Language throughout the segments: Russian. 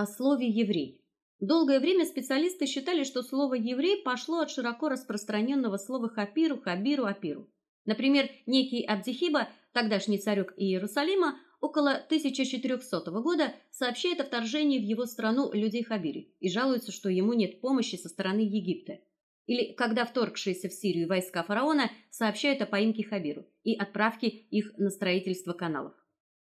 О слове еврей. Долгое время специалисты считали, что слово еврей пошло от широко распространенного слова хапиру, хабиру, апиру. Например, некий Абдихиба, тогдашний царек Иерусалима, около 1400 года сообщает о вторжении в его страну людей Хабири и жалуется, что ему нет помощи со стороны Египта. Или когда вторгшиеся в Сирию войска фараона сообщают о поимке Хабиру и отправке их на строительство каналов.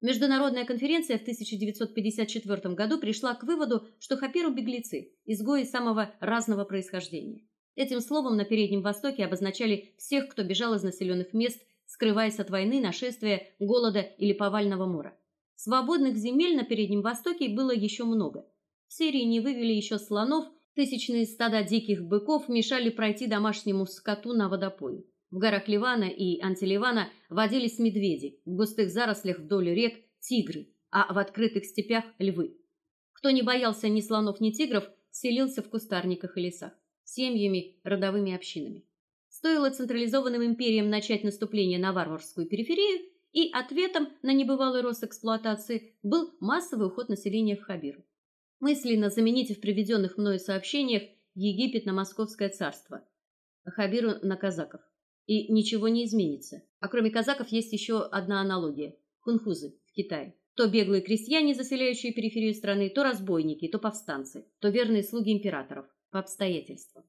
Международная конференция в 1954 году пришла к выводу, что хапиру беглецы, изгои самого разного происхождения. Этим словом на Переднем Востоке обозначали всех, кто бежал из населенных мест, скрываясь от войны, нашествия, голода или повального мора. Свободных земель на Переднем Востоке было еще много. В Сирии не вывели еще слонов, тысячные стада диких быков мешали пройти домашнему скоту на водопой. В горах Ливана и Антиливана водились медведи, в густых зарослях вдоль рек тигры, а в открытых степях львы. Кто не боялся ни слонов, ни тигров, селился в кустарниках и лесах, семьями, родовыми общинами. Стоило централизованным империям начать наступление на варварскую периферию, и ответом на небывалый рост эксплуатации был массовый уход населения в Хабиру. Мысленно замените в приведенных мною сообщениях Египет на Московское царство, а Хабиру на казаков и ничего не изменится. А кроме казаков есть еще одна аналогия хунхузы в Китае. То беглые крестьяне, заселяющие периферию страны, то разбойники, то повстанцы, то верные слуги императоров по обстоятельствам.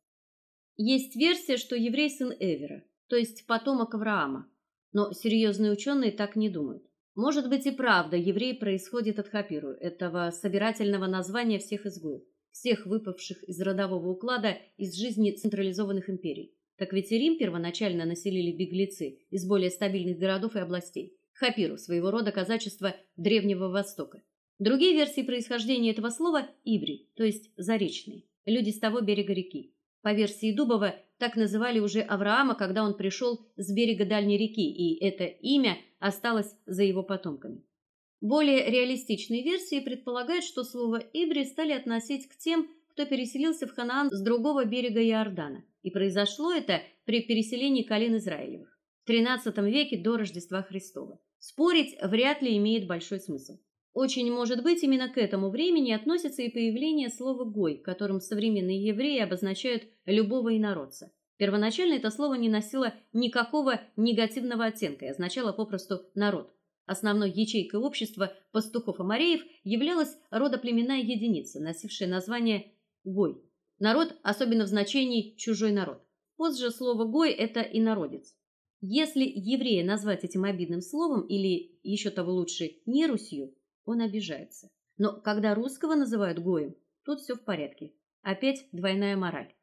Есть версия, что еврей сын Эвера, то есть потомок Авраама, но серьезные ученые так не думают. Может быть и правда, еврей происходит от Хапиру, этого собирательного названия всех изгоев, всех выпавших из родового уклада из жизни централизованных империй. Так ведь и Рим первоначально населили беглецы из более стабильных городов и областей. Хапиру своего рода казачество Древнего Востока. Другие версии происхождения этого слова ибри, то есть заречные, люди с того берега реки. По версии Дубова, так называли уже Авраама, когда он пришел с берега дальней реки, и это имя осталось за его потомками. Более реалистичные версии предполагают, что слово ибри стали относить к тем, кто переселился в Ханаан с другого берега Иордана. И произошло это при переселении колен Израилевых в XIII веке до Рождества Христова. Спорить вряд ли имеет большой смысл. Очень может быть, именно к этому времени относится и появление слова гой, которым современные евреи обозначают любого инородца. Первоначально это слово не носило никакого негативного оттенка и означало попросту народ. Основной ячейкой общества пастухов-амореев являлась родоплеменная единица, носившая название гой. Народ, особенно в значении чужой народ. Позже слово гой это инородец. Если еврея назвать этим обидным словом или еще того лучше не Русью, он обижается. Но когда русского называют гоем, тут все в порядке. Опять двойная мораль.